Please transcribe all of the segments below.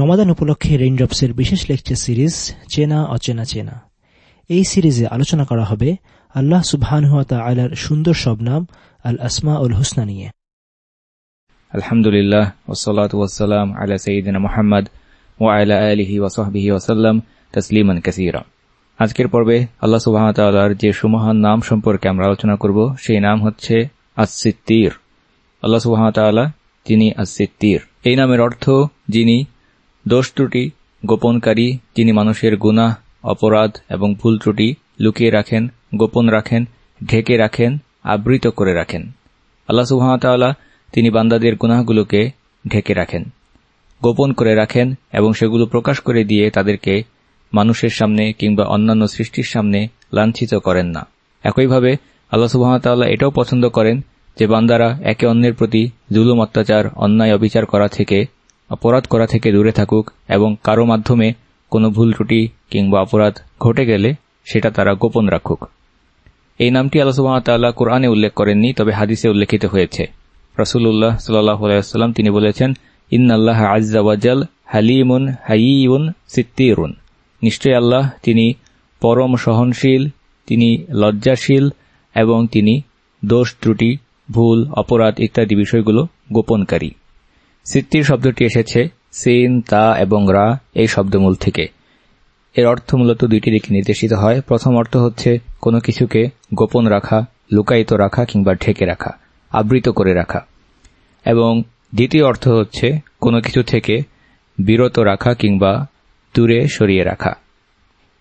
রমাদান উপলক্ষে রেইনড্রপসের বিশেষ lecture series চেনা, অচেনা, চেনা। এই সিরিজে আলোচনা করা হবে আল্লাহ সুবহান সুবহানহাতা আলার সুন্দর সব নাম আল আসমা উল হুসনা নিয়ে। আলহামদুলিল্লাহ ওসলাত ওয়াসালাম আলা মোহাম্মদ ও আলা আলহি ওসহবিহি ওসাল্লাম তসলিমান কাসিরা। আজকের পর্বে আল্লাহ সুবাহতাল্লাহর যে সুমহান নাম সম্পর্কে আমরা আলোচনা করব, সেই নাম হচ্ছে আসিত্তির আল্লাহ সুবাহতাল্লাহ তিনি আসিত্তির এই নামের অর্থ যিনি দোষ ত্রুটি, গোপনকারী যিনি মানুষের গুনাহ, অপরাধ এবং ভুল ত্রুটি লুকিয়ে রাখেন, গোপন রাখেন, ঢেকে রাখেন, আবৃত করে রাখেন। আল্লাহ সুহামতাল্লাহ তিনি বান্দাদের গুনাহগুলোকে ঢেকে রাখেন, গোপন করে রাখেন এবং সেগুলো প্রকাশ করে দিয়ে তাদেরকে মানুষের সামনে কিংবা অন্যান্য সৃষ্টির সামনে লাঞ্ছিত করেন না। একইভাবে আল্লাহ সুহামতাল্লাহ এটাও পছন্দ করেন যে বান্দারা একে অন্যের প্রতি জুলুম, অত্যাচার, অন্যায়, অবিচার করা থেকে অপরাধ করা থেকে দূরে থাকুক এবং কারও মাধ্যমে কোনো ভুল ত্রুটি কিংবা অপরাধ ঘটে গেলে সেটা তারা গোপন রাখুক। এই নামটি আল্লাহ কোরআনে উল্লেখ করেননি, তবে হাদিসে উল্লেখিত হয়েছে। রসুল্লাহ সাল্লাম তিনি বলেছেন, ইন্নাল্লাহ আজাল হালিমুন হাইউন সিত্তিরুন। নিশ্চয় আল্লাহ তিনি পরম সহনশীল, তিনি লজ্জাশীল এবং তিনি দোষ, ত্রুটি, ভুল, অপরাধ ইত্যাদি বিষয়গুলো গোপনকারী। সিত্তির শব্দটি এসেছে সিন, তা এবং রা এই শব্দমূল থেকে। এর অর্থ মূলত দুইটি দিকে নির্দেশিত হয়। প্রথম অর্থ হচ্ছে কোনো কিছুকে গোপন রাখা, লুকায়িত রাখা কিংবা ঢেকে রাখা, আবৃত করে রাখা। এবং দ্বিতীয় অর্থ হচ্ছে কোনো কিছু থেকে বিরত রাখা কিংবা দূরে সরিয়ে রাখা।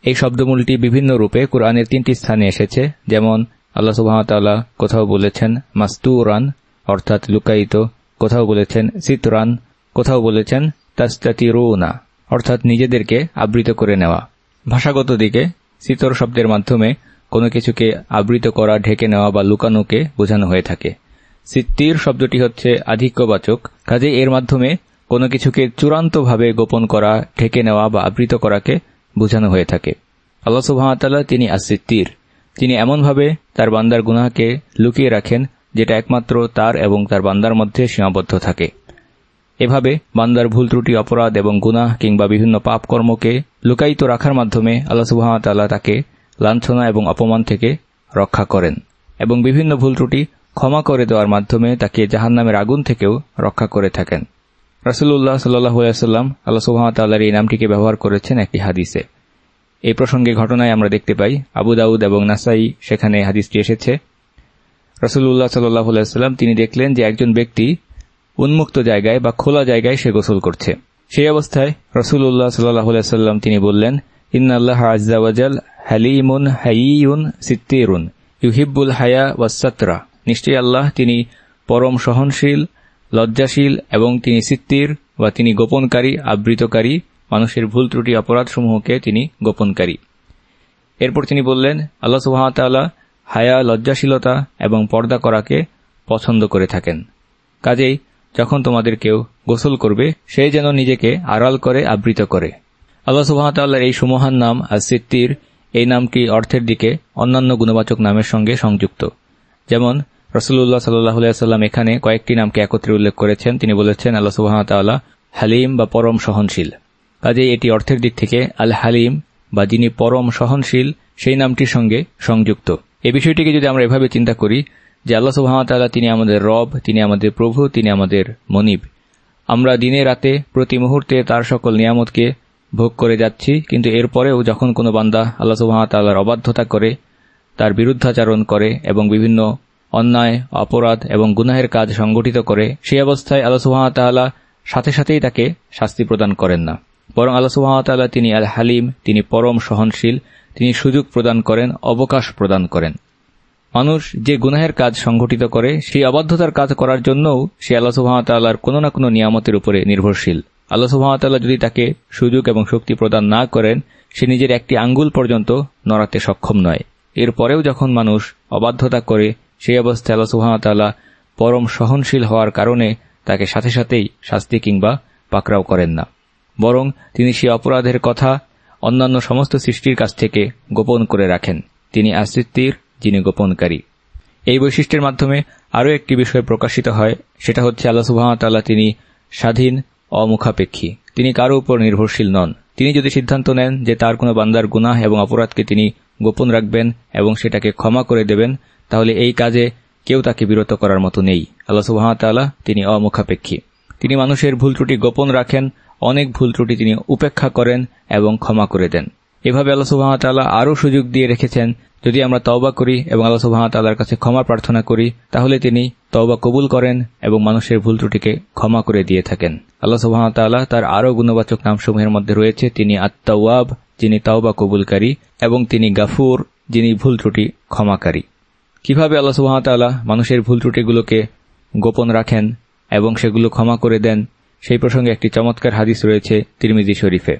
এই শব্দমূলটি বিভিন্ন রূপে কোরআনের তিনটি স্থানে এসেছে। যেমন আল্লাহ সুবাহতাল্লাহ কোথাও বলেছেন, মাস্তুরান অর্থাৎ লুকায়িত। কোথাও বলেছেন সিতরান, কোথাও বলেছেন তাস্তাতিরুনা, অর্থাৎ নিজেদেরকে আবৃত করে নেওয়া। ভাষাগত দিকে সিতর শব্দের মাধ্যমে কোনো কিছুকে আবৃত করা, ঢেকে নেওয়া বা লুকানোকে বোঝানো হয়ে থাকে। সিত্তির শব্দটি হচ্ছে আধিক্যবাচক, কাজে এর মাধ্যমে কোনো কিছুকে চূড়ান্তভাবে গোপন করা, ঢেকে নেওয়া বা আবৃত করাকে বোঝানো হয়ে থাকে। আল্লাহ সুহামতাল্লাহ তিনি আসিত্তির তিনি এমনভাবে তার বান্দার গুনাহকে লুকিয়ে রাখেন যেটা একমাত্র তার এবং তার বান্দার মধ্যে সীমাবদ্ধ থাকে। এভাবে বান্দার ভুল ত্রুটি, অপরাধ এবং গুনাহ কিংবা বিভিন্ন পাপ কর্মকে লুকায়িত রাখার মাধ্যমে আল্লাহ সুবাহতাল্লাহ তাকে লাঞ্ছনা এবং অপমান থেকে রক্ষা করেন এবং বিভিন্ন ভুল ত্রুটি ক্ষমা করে দেওয়ার মাধ্যমে তাকে জাহান নামের আগুন থেকেও রক্ষা করে থাকেন। রাসুল্লাহ সাল্লাম আল্লাহ সুহামতাল্লাহর এই নামটিকে ব্যবহার করেছেন একটি হাদিসে। এই প্রসঙ্গে ঘটনায় আমরা দেখতে পাই আবু দাউদ এবং নাসাই, সেখানে হাদিসটি এসেছে। রসুল্লাহ সাল্লাম তিনি দেখলেন যে একজন ব্যক্তি উন্মুক্ত জায়গায় বা খোলা জায়গায় সে গোসল করছে। সেই অবস্থায় রসুল্লাহ সাল্লাম তিনি বললেন ইন্নআল্লাহ আজাল হালিমুন হাইউন সিত্তিরুন ইউহিবুল হায়া ওয়াসত্রা নিশ্চয়ই আল্লাহ তিনি পরম সহনশীল, লজ্জাশীল এবং তিনি সিত্তির বা তিনি গোপনকারী, আবৃতকারী, মানুষের ভুল ত্রুটি অপরাধসমূহকে তিনি গোপনকারী। এরপর তিনি বললেন, আল্লাহ সুহামতাল্লাহ হায়া, লজ্জাশীলতা এবং পর্দা করাকে পছন্দ করে থাকেন। কাজেই যখন তোমাদের কেউ গোসল করবে, সে যেন নিজেকে আড়াল করে আবৃত করে। আল্লাহ সুবাহতাল্লাহর এই সুমহান নাম আসিত্তির এই নামটি অর্থের দিকে অন্যান্য গুণবাচক নামের সঙ্গে সংযুক্ত? যেমন রসুল্লাহ সাল্লাম এখানে কয়েকটি নামকে একত্রে উল্লেখ করেছেন। তিনি বলেছেন, আল্লাহ সুবাহতাল্লাহ হালিম বা পরম সহনশীল। কাজেই এটি অর্থের দিক থেকে আল হালিম বা যিনি পরম সহনশীল, সেই নামটির সঙ্গে সংযুক্ত। এই বিষয়টিকে যদি আমরা এভাবে চিন্তা করি যে আল্লাহ সুহামতাল্লাহ তিনি আমাদের রব, তিনি আমাদের প্রভু, তিনি আমাদের মনিব, আমরা দিনে রাতে প্রতি মুহূর্তে তার সকল নিয়ামতকে ভোগ করে যাচ্ছি, কিন্তু এরপরেও যখন কোনো বান্দা আল্লাহ সুহামতাল্লাহর অবাধ্যতা করে, তার বিরুদ্ধাচারণ করে এবং বিভিন্ন অন্যায়, অপরাধ এবং গুনাহের কাজ সংগঠিত করে, সেই অবস্থায় আল্লাহ সুহামতাল্লাহ সাথে সাথেই তাকে শাস্তি প্রদান করেন না। বরং আল্লাহ সুহামতাল্লাহ তিনি আল হালিম তিনি পরম সহনশীল তিনি সুযোগ প্রদান করেন, অবকাশ প্রদান করেন। মানুষ যে গুনাহের কাজ সংঘটিত করে, সেই অবাধ্যতার কাজ করার জন্যও সে আল্লাহ সুহামতাল্লাহর কোনো না কোনো নিয়ামতের উপরে নির্ভরশীল। আল্লাহ সুহামতাল্লাহ যদি তাকে সুযোগ এবং শক্তি প্রদান না করেন, সে নিজের একটি আঙ্গুল পর্যন্ত নড়াতে সক্ষম নয়। এরপরেও যখন মানুষ অবাধ্যতা করে, সেই অবস্থায় আল্লাহ সুহামতাল্লাহ পরম সহনশীল হওয়ার কারণে তাকে সাথে সাথেই শাস্তি কিংবা পাকড়াও করেন না। বরং তিনি সে অপরাধের কথা অন্যান্য সমস্ত সৃষ্টির কাছ থেকে গোপন করে রাখেন। তিনি আসিত্তির যিনি গোপনকারী। এই বৈশিষ্ট্যের মাধ্যমে আরও একটি বিষয় প্রকাশিত হয়, সেটা হচ্ছে আল্লাহ সুহামতাল্লাহ তিনি স্বাধীন, অমুখাপেক্ষী। তিনি কারও উপর নির্ভরশীল নন। তিনি যদি সিদ্ধান্ত নেন যে তার কোনো বান্দার গুনাহ এবং অপরাধকে তিনি গোপন রাখবেন এবং সেটাকে ক্ষমা করে দেবেন, তাহলে এই কাজে কেউ তাকে বিরত করার মতো নেই। আল্লাহ সুহামতাল্লাহ তিনি অমুখাপেক্ষী। তিনি মানুষের ভুল ত্রুটি গোপন রাখেন অনেক ভুল ত্রুটি তিনি উপেক্ষা করেন এবং ক্ষমা করে দেন। এভাবে আল্লাহ সুহামতাল্লাহ আরও সুযোগ দিয়ে রেখেছেন, যদি আমরা তওবা করি এবং আল্লাহ সুহামতাল্লাহর কাছে ক্ষমা প্রার্থনা করি, তাহলে তিনি তওবা কবুল করেন এবং মানুষের ভুল ত্রুটিকে ক্ষমা করে দিয়ে থাকেন। আল্লাহ সুহামতাল্লাহ তার আরও গুণবাচক নামসমূহের মধ্যে রয়েছে, তিনি আত্মাওয়াব যিনি তাওবা কবুলকারী, এবং তিনি গাফুর, যিনি ভুল ত্রুটি ক্ষমাকারী। কীভাবে আল্লাহ সুহামতাল্লাহ মানুষের ভুল ত্রুটিগুলোকে গোপন রাখেন এবং সেগুলো ক্ষমা করে দেন সেই প্রসঙ্গে একটি চমৎকার হাদিস রয়েছে তিরমিজি শরীফে।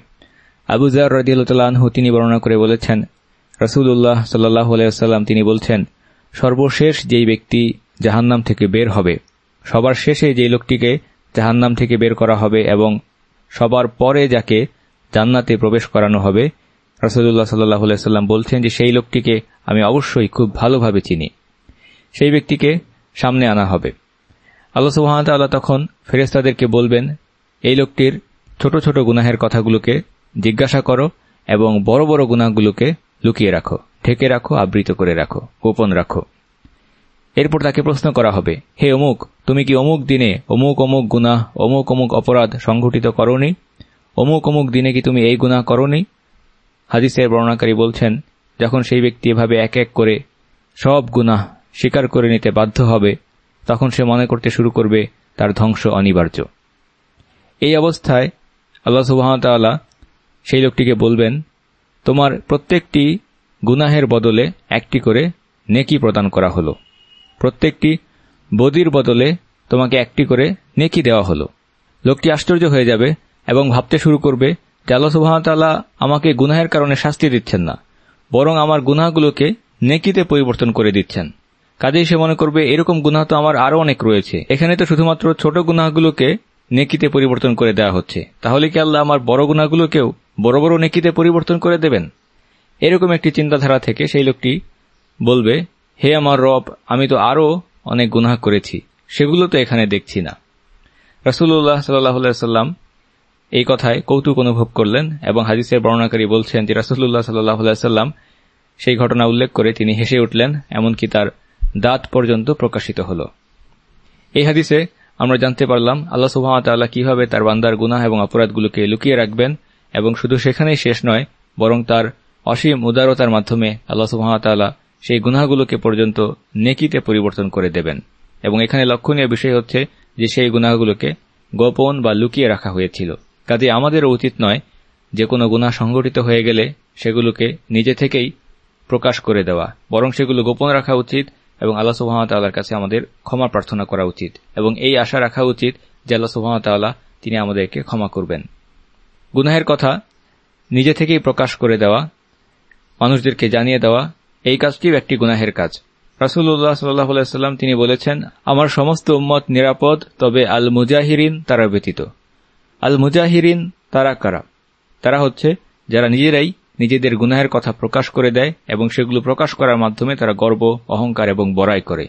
আবু জার রদিউল্লাহু তিনি বর্ণনা করে বলেছেন রসুল্লাহ সাল্লাহ আলাইসাল্লাম তিনি বলছেন, সর্বশেষ যেই ব্যক্তি জাহান্নাম থেকে বের হবে, সবার শেষে যেই লোকটিকে জাহান্নাম থেকে বের করা হবে এবং সবার পরে যাকে জান্নাতে প্রবেশ করানো হবে রসদুল্লাহ সাল্লাহ সাল্লাম বলছেন যে সেই লোকটিকে আমি অবশ্যই খুব ভালোভাবে চিনি। সেই ব্যক্তিকে সামনে আনা হবে। আল্লাহ সুহামতাল্লাহ তখন ফেরেস্তাদেরকে বলবেন, এই লোকটির ছোট ছোট গুনাহের কথাগুলোকে জিজ্ঞাসা করো এবং বড় বড় গুনাহগুলোকে লুকিয়ে রাখো, ঢেকে রাখো, আবৃত করে রাখো, গোপন রাখো। এরপর তাকে প্রশ্ন করা হবে, হে অমুক, তুমি কি অমুক দিনে অমুক অমুক গুনাহ, অমুক অমুক অপরাধ সংঘটিত করনি? অমুক অমুক দিনে কি তুমি এই গুনাহ করনি? হাদিসের বর্ণাকারী বলছেন, যখন সেই ব্যক্তি এভাবে এক এক করে সব গুনাহ স্বীকার করে নিতে বাধ্য হবে তখন সে মনে করতে শুরু করবে, তার ধ্বংস অনিবার্য। এই অবস্থায় আল্লাহ সুবাহতাল্লাহ সেই লোকটিকে বলবেন, তোমার প্রত্যেকটি গুনাহের বদলে একটি করে নেকি প্রদান করা হল। প্রত্যেকটি বদির বদলে তোমাকে একটি করে নেকি দেওয়া হল। লোকটি আশ্চর্য হয়ে যাবে এবং ভাবতে শুরু করবে যে আল্লাহ সুবাহতাল্লাহ আমাকে গুনাহের কারণে শাস্তি দিচ্ছেন না, বরং আমার গুনাহগুলোকে নেকিতে পরিবর্তন করে দিচ্ছেন। কাজেই সে মনে করবে, এরকম গুনাহ তো আমার আরও অনেক রয়েছে। এখানে তো শুধুমাত্র ছোট গুনাহগুলোকে নেকিতে পরিবর্তন করে দেওয়া হচ্ছে। তাহলে কি আল্লাহ আমার বড় গুনাহগুলোকেও বড় বড় নেকিতে পরিবর্তন করে দেবেন? এরকম একটি চিন্তাধারা থেকে সেই লোকটি বলবে, হে আমার রব, আমি তো আরও অনেক গুনাহ করেছি। সেগুলো তো এখানে দেখছি না। রসুল্লাহ সাল্লাহ সাল্লাম এই কথায় কৌতুক অনুভব করলেন এবং হাদিসের বর্ণনাকারী বলছেন যে রাসুল্লাহ সাল্লাহ সাল্লাম সেই ঘটনা উল্লেখ করে তিনি হেসে উঠলেন, এমনকি তার দাঁত পর্যন্ত প্রকাশিত হল। এই হাদিসে আমরা জানতে পারলাম, আল্লাহ সুহামতাল্লাহ কীভাবে তার বান্দার গুনাহ এবং অপরাধগুলোকে লুকিয়ে রাখবেন এবং শুধু সেখানেই শেষ নয়, বরং তার অসীম উদারতার মাধ্যমে আল্লাহ সুহামতাল্লাহ সেই গুনাহগুলোকে পর্যন্ত নেকিতে পরিবর্তন করে দেবেন। এবং এখানে লক্ষণীয় বিষয় হচ্ছে যে সেই গুনাহগুলোকে গোপন বা লুকিয়ে রাখা হয়েছিল। কাজে আমাদেরও উচিত নয় যে কোনো গুণা সংগঠিত হয়ে গেলে সেগুলোকে নিজে থেকেই প্রকাশ করে দেওয়া, বরং সেগুলো গোপন রাখা উচিত এবং আল্লাহ সুহামতাল্লাহর কাছে আমাদের ক্ষমা প্রার্থনা করা উচিত এবং এই আশা রাখা উচিত যে আল্লাহ সুহামতাল্লাহ তিনি আমাদেরকে ক্ষমা করবেন। গুনাহের কথা নিজে থেকেই প্রকাশ করে দেওয়া, মানুষদেরকে জানিয়ে দেওয়া, এই কাজটিও একটি গুনাহের কাজ। রাসুল্লাহ সাল্লাম তিনি বলেছেন, আমার সমস্ত উম্মত নিরাপদ, তবে আল মুজাহিরিন তারা ব্যতীত। আল মুজাহিরিন তারা কারা? তারা হচ্ছে যারা নিজেরাই নিজেদের গুনাহের কথা প্রকাশ করে দেয় এবং সেগুলো প্রকাশ করার মাধ্যমে তারা গর্ব, অহংকার এবং বড়াই করে।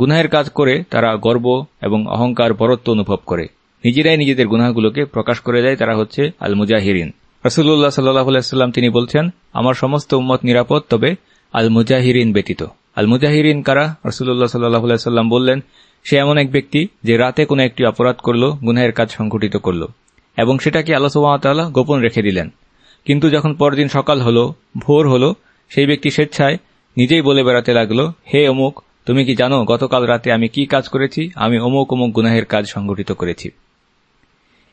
গুনাহের কাজ করে তারা গর্ব এবং অহংকার বরত্ব অনুভব করে। নিজেরাই নিজেদের গুনাহগুলোকে প্রকাশ করে দেয় তারা হচ্ছে আল মুজাহিরিন রসুল্লাহ সাল্লাহাম তিনি বলছেন, আমার সমস্ত উম্মত নিরাপদ, তবে আল মুজাহিরিন ব্যতীত। আল মুজাহিরিন কারা রসুল্লাহ সাল্লাহ সাল্লাম বললেন, সে এমন এক ব্যক্তি যে রাতে কোনো একটি অপরাধ করল, গুনাহের কাজ সংঘটিত করল এবং সেটাকে আল্লাহ সুবাহতাল্লাহ গোপন রেখে দিলেন। কিন্তু যখন পরদিন সকাল হল, ভোর হল, সেই ব্যক্তি স্বেচ্ছায় নিজেই বলে বেড়াতে লাগল, হে অমুক, তুমি কি জানো গতকাল রাতে আমি কি কাজ করেছি? আমি অমুক অমুক গুনাহের কাজ সংগঠিত করেছি।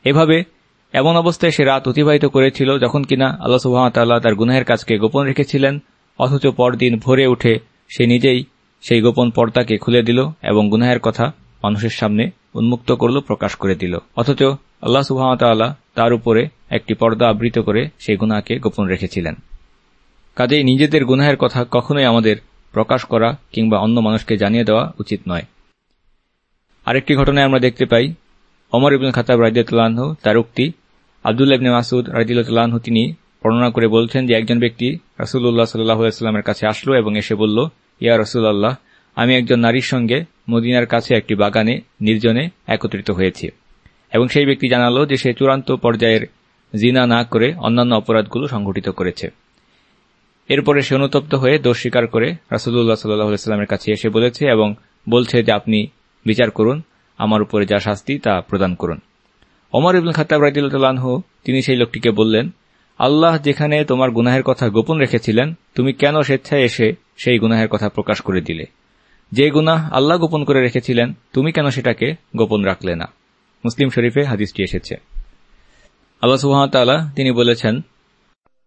এভাবে এমন অবস্থায় সে রাত অতিবাহিত করেছিল যখন কিনা আল্লাহ সুহামতাল্লাহ তার গুনাহের কাজকে গোপন রেখেছিলেন, অথচ পরদিন ভোরে উঠে সে নিজেই সেই গোপন পর্দাকে খুলে দিল এবং গুনাহের কথা মানুষের সামনে উন্মুক্ত করল, প্রকাশ করে দিল। অথচ আল্লাহ সুহামতাল্লাহ তার উপরে একটি পর্দা আবৃত করে সেই গুনাকে গোপন রেখেছিলেন। কাজেই নিজেদের গুনাহের কথা কখনোই আমাদের প্রকাশ করা কিংবা অন্য মানুষকে জানিয়ে দেওয়া উচিত নয়। আরেকটি ঘটনায় আমরা দেখতে পাই অমর ইবুল খাতাব রাজিউল্লাহ তার উক্তি, আবদুল্লাহ ইবনে মাসুদ রাজিউল্লাহ তিনি বর্ণনা করে বলছেন যে একজন ব্যক্তি রাসুল্লাহ সাল্লাহামের কাছে আসলো এবং এসে বলল, ইয়া রসুল্লাহ আমি একজন নারীর সঙ্গে মদিনার কাছে একটি বাগানে, নির্জনে একত্রিত হয়েছি। এবং সেই ব্যক্তি জানালো যে সে চূড়ান্ত পর্যায়ের জিনা না করে অন্যান্য অপরাধগুলো সংঘটিত করেছে। এরপরে সে অনুতপ্ত হয়ে দোষ স্বীকার করে রাসুদুল্লাহ সাল্লাহামের কাছে এসে বলেছে এবং বলছে যে আপনি বিচার করুন, আমার উপরে যা শাস্তি তা প্রদান করুন। অমর ইবুল খাতাব রাজিউল্লাহ তিনি সেই লোকটিকে বললেন, আল্লাহ যেখানে তোমার গুনাহের কথা গোপন রেখেছিলেন, তুমি কেন স্বেচ্ছায় এসে সেই গুনাহের কথা প্রকাশ করে দিলে? যে গুনাহ আল্লাহ গোপন করে রেখেছিলেন, তুমি কেন সেটাকে গোপন রাখলে না? মুসলিম শরীফে হাদিসটি এসেছে আল্লাহ সুহামতাল্লাহ তিনি বলেছেন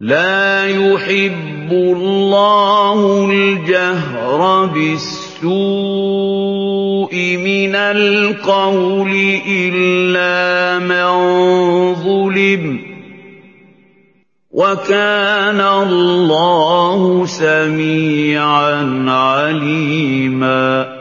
لا يحب الله الجهر بالسوء من القول إلا من ظلم وكان الله سميعا عليما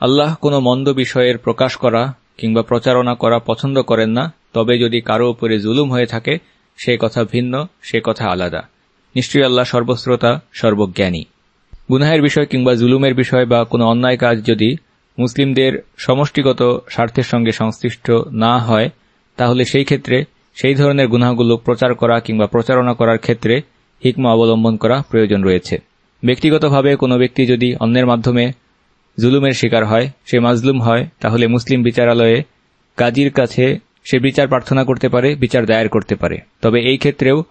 আল্লাহ কোনো মন্দ বিষয়ের প্রকাশ করা কিংবা প্রচারণা করা পছন্দ করেন না, তবে যদি কারও উপরে জুলুম হয়ে থাকে, সে কথা ভিন্ন, সে কথা আলাদা। নিশ্চয়ই আল্লাহ সর্বশ্রোতা, সর্বজ্ঞানী। গুনাহের বিষয় কিংবা জুলুমের বিষয় বা কোনো অন্যায় কাজ যদি মুসলিমদের সমষ্টিগত স্বার্থের সঙ্গে সংশ্লিষ্ট না হয়, তাহলে সেই ক্ষেত্রে সেই ধরনের গুনাহগুলো প্রচার করা কিংবা প্রচারণা করার ক্ষেত্রে হিকমা অবলম্বন করা প্রয়োজন রয়েছে। ব্যক্তিগতভাবে কোনো ব্যক্তি যদি অন্যের মাধ্যমে জুলুমের শিকার হয়, সে মাজলুম হয়, তাহলে মুসলিম বিচারালয়ে কাজীর কাছে সে বিচার প্রার্থনা করতে পারে, বিচার দায়ের করতে পারে। তবে এই ক্ষেত্রেও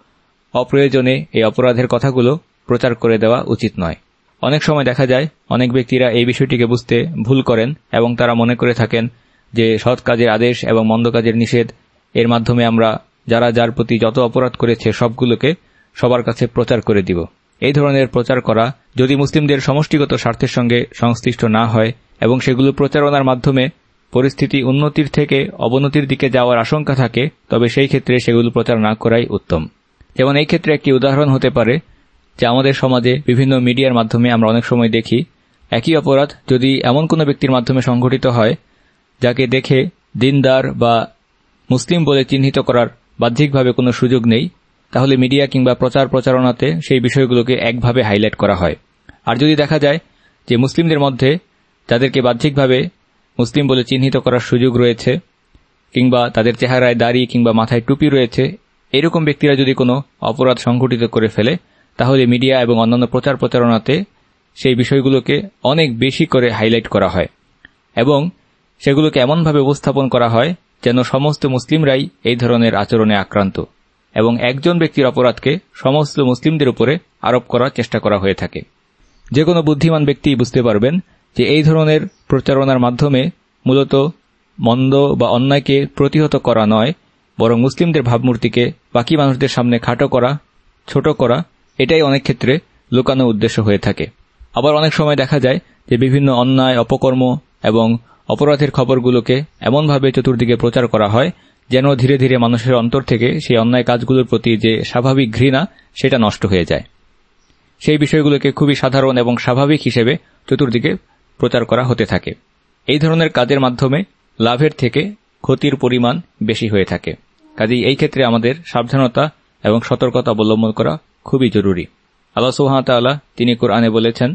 অপ্রয়োজনে এই অপরাধের কথাগুলো প্রচার করে দেওয়া উচিত নয়। অনেক সময় দেখা যায়, অনেক ব্যক্তিরা এই বিষয়টিকে বুঝতে ভুল করেন এবং তারা মনে করে থাকেন যে সৎ কাজের আদেশ এবং মন্দ কাজের নিষেধ, এর মাধ্যমে আমরা যারা যার প্রতি যত অপরাধ করেছে সবগুলোকে সবার কাছে প্রচার করে দিব। এই ধরনের প্রচার করা যদি মুসলিমদের সমষ্টিগত স্বার্থের সঙ্গে সংশ্লিষ্ট না হয় এবং সেগুলো প্রচারণার মাধ্যমে পরিস্থিতি উন্নতির থেকে অবনতির দিকে যাওয়ার আশঙ্কা থাকে, তবে সেই ক্ষেত্রে সেগুলো প্রচার না করাই উত্তম। যেমন এই ক্ষেত্রে একটি উদাহরণ হতে পারে, যে আমাদের সমাজে বিভিন্ন মিডিয়ার মাধ্যমে আমরা অনেক সময় দেখি। একই অপরাধ যদি এমন কোনো ব্যক্তির মাধ্যমে সংঘটিত হয়, যাকে দেখে দিনদার বা মুসলিম বলে চিহ্নিত করার বাহ্যিকভাবে কোনো সুযোগ নেই তাহলে মিডিয়া কিংবা প্রচার প্রচারণাতে সেই বিষয়গুলোকে একভাবে হাইলাইট করা হয়। আর যদি দেখা যায় যে মুসলিমদের মধ্যে যাদেরকে বাহ্যিকভাবে মুসলিম বলে চিহ্নিত করার সুযোগ রয়েছে, কিংবা তাদের চেহারায় দাড়ি কিংবা মাথায় টুপি রয়েছে, এরকম ব্যক্তিরা যদি কোনো অপরাধ সংঘটিত করে ফেলে, তাহলে মিডিয়া এবং অন্যান্য প্রচার প্রচারণাতে সেই বিষয়গুলোকে অনেক বেশি করে হাইলাইট করা হয় এবং সেগুলোকে এমনভাবে উপস্থাপন করা হয় যেন সমস্ত মুসলিমরাই এই ধরনের আচরণে আক্রান্ত। এবং একজন ব্যক্তির অপরাধকে সমস্ত মুসলিমদের উপরে আরোপ করার চেষ্টা করা হয়ে থাকে। যে কোনো বুদ্ধিমান ব্যক্তি বুঝতে পারবেন যে এই ধরনের প্রচারণার মাধ্যমে মূলত মন্দ বা অন্যায়কে প্রতিহত করা নয়, বরং মুসলিমদের ভাবমূর্তিকে বাকি মানুষদের সামনে খাটো করা, ছোট করা, এটাই অনেক ক্ষেত্রে লুকানো উদ্দেশ্য হয়ে থাকে। আবার অনেক সময় দেখা যায় যে বিভিন্ন অন্যায়, অপকর্ম এবং অপরাধের খবরগুলোকে এমনভাবে চতুর্দিকে প্রচার করা হয় যেন ধীরে ধীরে মানুষের অন্তর থেকে সেই অন্যায় কাজগুলোর প্রতি যে স্বাভাবিক ঘৃণা, সেটা নষ্ট হয়ে যায়। সেই বিষয়গুলোকে খুবই সাধারণ এবং স্বাভাবিক হিসেবে চতুর্দিকে প্রচার করা হতে থাকে। এই ধরনের কাজের মাধ্যমে লাভের থেকে ক্ষতির পরিমাণ বেশি হয়ে থাকে। কাজেই এই ক্ষেত্রে আমাদের সাবধানতা এবং সতর্কতা অবলম্বন করা খুবই জরুরি। আল্লাহ সুহামতাল্লাহ তিনি কোরআনে বলেছেন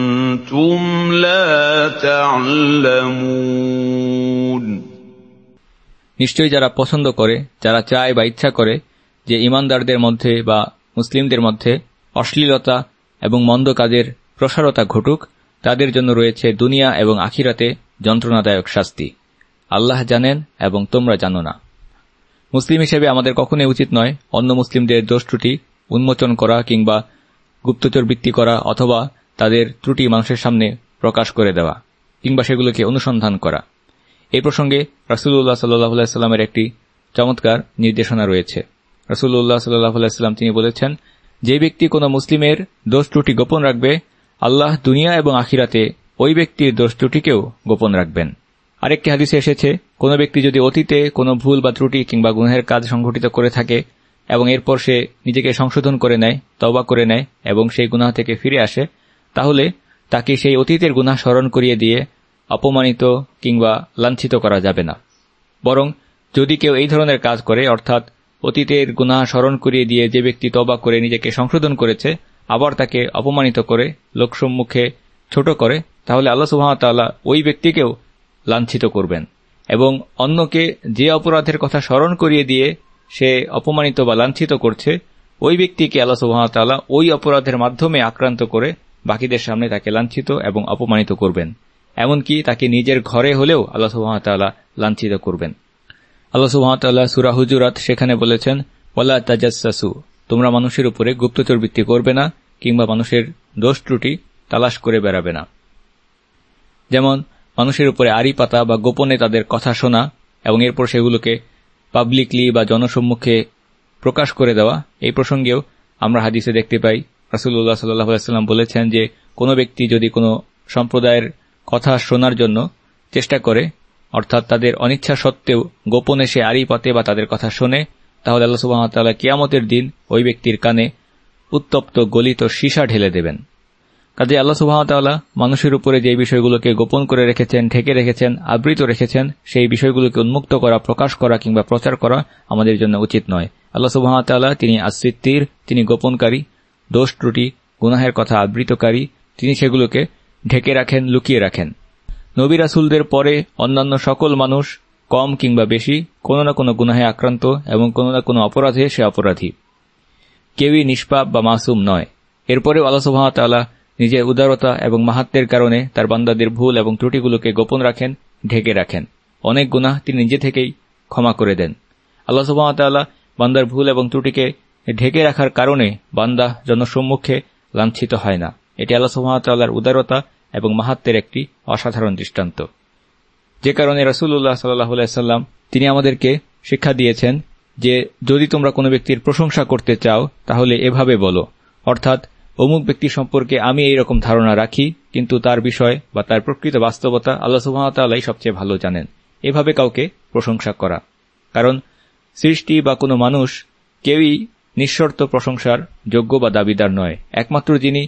لا تعلمون নিশ্চয়ই যারা পছন্দ করে যারা চায় বা ইচ্ছা করে যে ইমানদারদের মধ্যে বা মুসলিমদের মধ্যে অশ্লীলতা এবং মন্দ কাজের প্রসারতা ঘটুক তাদের জন্য রয়েছে দুনিয়া এবং আখিরাতে যন্ত্রণাদায়ক শাস্তি আল্লাহ জানেন এবং তোমরা জানো না মুসলিম হিসেবে আমাদের কখনোই উচিত নয় অন্য মুসলিমদের দোষ ত্রুটি উন্মোচন করা কিংবা গুপ্তচর বৃত্তি করা অথবা তাদের ত্রুটি মানুষের সামনে প্রকাশ করে দেওয়া, কিংবা সেগুলোকে অনুসন্ধান করা। এই প্রসঙ্গে রাসুল্লাহ সাল্লাহামের একটি চমৎকার নির্দেশনা রয়েছে। রাসুল্লাহ সাল্লাহাম তিনি বলেছেন, যে ব্যক্তি কোনো মুসলিমের দোষ ত্রুটি গোপন রাখবে, আল্লাহ দুনিয়া এবং আখিরাতে ওই ব্যক্তির দোষ ত্রুটিকেও গোপন রাখবেন। আরেকটি হাদিসে এসেছে, কোনো ব্যক্তি যদি অতীতে কোনো ভুল বা ত্রুটি কিংবা গুনাহের কাজ সংঘটিত করে থাকে এবং এরপর সে নিজেকে সংশোধন করে নেয় তবা করে নেয় এবং সেই গুনাহ থেকে ফিরে আসে তাহলে তাকে সেই অতীতের গুনাহ স্মরণ করিয়ে দিয়ে অপমানিত কিংবা লাঞ্ছিত করা যাবে না। বরং যদি কেউ এই ধরনের কাজ করে, অর্থাৎ অতীতের গুনাহ স্মরণ করিয়ে দিয়ে যে ব্যক্তি তবা করে নিজেকে সংশোধন করেছে, আবার তাকে অপমানিত করে, লোকসম্মুখে ছোট করে, তাহলে আল্লাহ সুহামতাল্লাহ ওই ব্যক্তিকেও লাঞ্ছিত করবেন। এবং অন্যকে যে অপরাধের কথা স্মরণ করিয়ে দিয়ে সে অপমানিত বা লাঞ্ছিত করছে, ওই ব্যক্তিকে আল্লাহ সুহামতাল্লাহ ওই অপরাধের মাধ্যমে আক্রান্ত করে বাকিদের সামনে তাকে লাঞ্ছিত এবং অপমানিত করবেন। এমনকি তাকে নিজের ঘরে হলেও আল্লাহ সুহামতাল্লাহ লাঞ্ছিত করবেন। আল্লাহ সুরা হুজুরাত সেখানে বলেছেন ওলা তাজাসু তোমরা মানুষের উপরে গুপ্তচর বৃত্তি করবে না, কিংবা মানুষের দোষ ত্রুটি তালাশ করে বেড়াবে না। যেমন, মানুষের উপরে আড়ি পাতা বা গোপনে তাদের কথা শোনা এবং এরপর সেগুলোকে পাবলিকলি বা জনসম্মুখে প্রকাশ করে দেওয়া, এই প্রসঙ্গেও আমরা হাদিসে দেখতে পাই রাসুল্লাহ সাল্লাম বলেছেন যে, কোনো ব্যক্তি যদি কোনো সম্প্রদায়ের কথা শোনার জন্য চেষ্টা করে, অর্থাৎ তাদের অনিচ্ছা সত্ত্বেও গোপনে সে আড়ি পাতে বা তাদের কথা শোনে, তাহলে আল্লাহ সুবাহতাল্লাহ কিয়ামতের দিন ওই ব্যক্তির কানে উত্তপ্ত গলিত সীসা ঢেলে দেবেন। কাজে আল্লাহ সুবাহতাল্লাহ মানুষের উপরে যে বিষয়গুলোকে গোপন করে রেখেছেন, ঢেকে রেখেছেন, আবৃত রেখেছেন, সেই বিষয়গুলোকে উন্মুক্ত করা, প্রকাশ করা কিংবা প্রচার করা আমাদের জন্য উচিত নয়। আল্লাহ সুবাহতাল্লাহ তিনি আসৃত্তির তিনি গোপনকারী দোষ ত্রুটি, গুনাহের কথা আবৃতকারী, তিনি সেগুলোকে ঢেকে রাখেন, লুকিয়ে রাখেন। নবী রাসুলদের পরে অন্যান্য সকল মানুষ, কম কিংবা বেশি, কোনো না কোনো গুনাহে আক্রান্ত এবং কোনো না কোনো অপরাধে সে অপরাধী। কেউই নিষ্পাপ বা মাসুম নয়। এরপরেও আল্লাহ সুবাহতাল্লাহ নিজের উদারতা এবং মাহাত্মের কারণে তার বান্দাদের ভুল এবং ত্রুটিগুলোকে গোপন রাখেন, ঢেকে রাখেন। অনেক গুনাহ তিনি নিজে থেকেই ক্ষমা করে দেন। আল্লাহ সুবাহতাল্লাহ বান্দার ভুল এবং ত্রুটিকে ঢেকে রাখার কারণে বান্দা জনসম্মুখে লাঞ্ছিত হয় না। এটি আল্লাহ উদারতা এবং মাহাত্মের একটি অসাধারণ দৃষ্টান্ত। যে কারণে রসুল্লাহ সাল্লাম তিনি আমাদেরকে শিক্ষা দিয়েছেন যে, যদি তোমরা কোনো ব্যক্তির প্রশংসা করতে চাও, তাহলে এভাবে বলো, অর্থাৎ, অমুক ব্যক্তি সম্পর্কে আমি এই রকম ধারণা রাখি, কিন্তু তার বিষয় বা তার প্রকৃত বাস্তবতা আল্লাহ সুহামতাল্লাহ সবচেয়ে ভালো জানেন। এভাবে কাউকে প্রশংসা করা। কারণ, সৃষ্টি বা কোনো মানুষ কেউই নিঃশর্ত প্রশংসার যোগ্য বা দাবিদার নয়। একমাত্র যিনি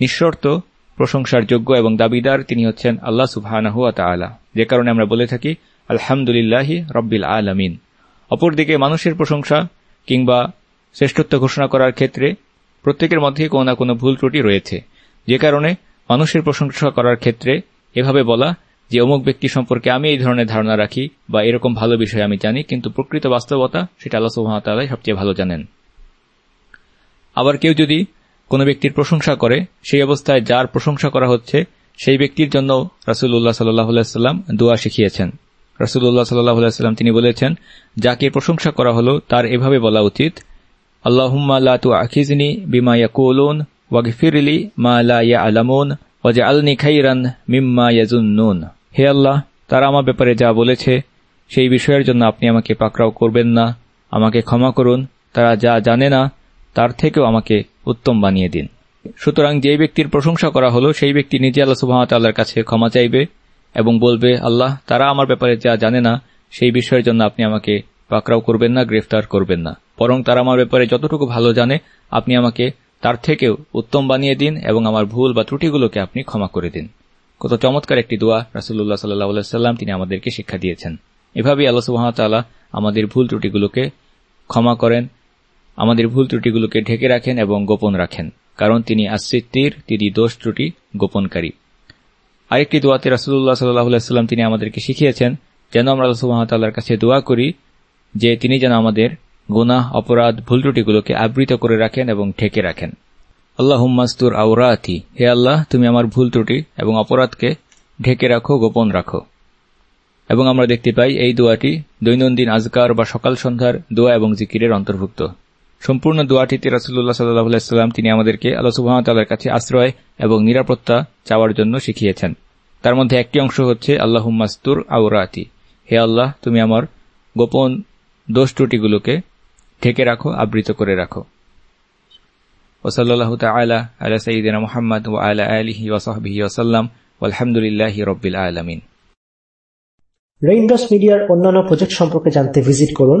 নিঃশর্ত প্রশংসার যোগ্য এবং দাবিদার, তিনি হচ্ছেন আল্লাহ তালা যে কারণে আমরা বলে থাকি, আলহামদুলিল্লাহি রব্বিল আলমিন। অপরদিকে মানুষের প্রশংসা কিংবা শ্রেষ্ঠত্ব ঘোষণা করার ক্ষেত্রে প্রত্যেকের মধ্যে কোনো না কোনো ভুল ত্রুটি রয়েছে। যে কারণে মানুষের প্রশংসা করার ক্ষেত্রে এভাবে বলা যে অমুক ব্যক্তি সম্পর্কে আমি এই ধরনের ধারণা রাখি বা এরকম ভালো বিষয় আমি জানি, কিন্তু প্রকৃত বাস্তবতা সেটা আল্লাহ সুহামতাল্লাহ সবচেয়ে ভালো জানেন। আবার কেউ যদি কোনো ব্যক্তির প্রশংসা করে, সেই অবস্থায় যার প্রশংসা করা হচ্ছে, সেই ব্যক্তির জন্য রাসুল্লাহ সাল্লাম দোয়া শিখিয়েছেন। রাসুল্লাহ সাল্লাম তিনি বলেছেন, যাকে প্রশংসা করা হলো, তার এভাবে বলা উচিত, আল্লাহুম্মা তু আখিজনি বিমা ইয়াকুলুন, ওয়াগফিরলি মা লা ইয়ালামুন, ওয়াজআলনি খাইরান মিম্মা ইয়াজুন্নুন। হে আল্লাহ, তারা আমার ব্যাপারে যা বলেছে, সেই বিষয়ের জন্য আপনি আমাকে পাকড়াও করবেন না, আমাকে ক্ষমা করুন। তারা যা জানে না তার থেকেও আমাকে উত্তম বানিয়ে দিন। সুতরাং যে ব্যক্তির প্রশংসা করা হলো, সেই ব্যক্তি নিজে আল্লাহ সুবাহতাল্লাহর কাছে ক্ষমা চাইবে এবং বলবে, আল্লাহ, তারা আমার ব্যাপারে যা জানে না, সেই বিষয়ের জন্য আপনি আমাকে পাকড়াও করবেন না, গ্রেফতার করবেন না। বরং তারা আমার ব্যাপারে যতটুকু ভালো জানে, আপনি আমাকে তার থেকেও উত্তম বানিয়ে দিন এবং আমার ভুল বা ত্রুটিগুলোকে আপনি ক্ষমা করে দিন। কত চমৎকার একটি দোয়া রাসুল্লাহ সাল্লাহ সাল্লাম তিনি আমাদেরকে শিক্ষা দিয়েছেন। এভাবেই আল্লাহ সুবাহতাল্লাহ আমাদের ভুল ত্রুটিগুলোকে ক্ষমা করেন আমাদের ভুল ত্রুটিগুলোকে ঢেকে রাখেন এবং গোপন রাখেন, কারণ তিনি আসিত্তির তিনি দোষ ত্রুটি, গোপনকারী। আরেকটি দোয়াতে রাসুল্লাহ সাল্লাহাম তিনি আমাদেরকে শিখিয়েছেন, যেন আমরা সুহামতাল্লাহর কাছে দোয়া করি যে তিনি যেন আমাদের গুনাহ, অপরাধ, ভুল ত্রুটিগুলোকে আবৃত করে রাখেন এবং ঢেকে রাখেন। আল্লাহ হুম্মাস্তুর আউরাতি হে আল্লাহ, তুমি আমার ভুল ত্রুটি এবং অপরাধকে ঢেকে রাখো, গোপন রাখো। এবং আমরা দেখতে পাই এই দোয়াটি দৈনন্দিন আজকার বা সকাল সন্ধ্যার দোয়া এবং জিকিরের অন্তর্ভুক্ত। সম্পূর্ণ দোয়াটিতে রাসুল্লাহ সাল্লাহাম তিনি আমাদেরকে আল্লাহ সুবাহতাল্লার কাছে আশ্রয় এবং নিরাপত্তা চাওয়ার জন্য শিখিয়েছেন। তার মধ্যে একটি অংশ হচ্ছে আল্লাহ মাস্তুর আউরাতি হে আল্লাহ, তুমি আমার গোপন দোষ ত্রুটিগুলোকে ঢেকে রাখো, আবৃত করে রাখো। ওসল্লাহ তালা আলা সঈদিন মোহাম্মদ ও আলা আলহি ওসহবিহি ওসাল্লাম আলহামদুলিল্লাহ রবিল আলমিন। রেইনড্রপস মিডিয়ার অন্যান্য প্রজেক্ট সম্পর্কে জানতে ভিজিট করুন